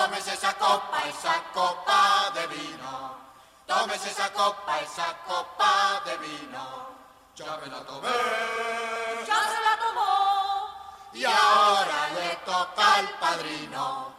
tomes esa copa, esa copa de vino. Tomes esa copa, esa copa de vino. Ya me la tomé. Ya se la tomó. Y ahora le toca al padrino.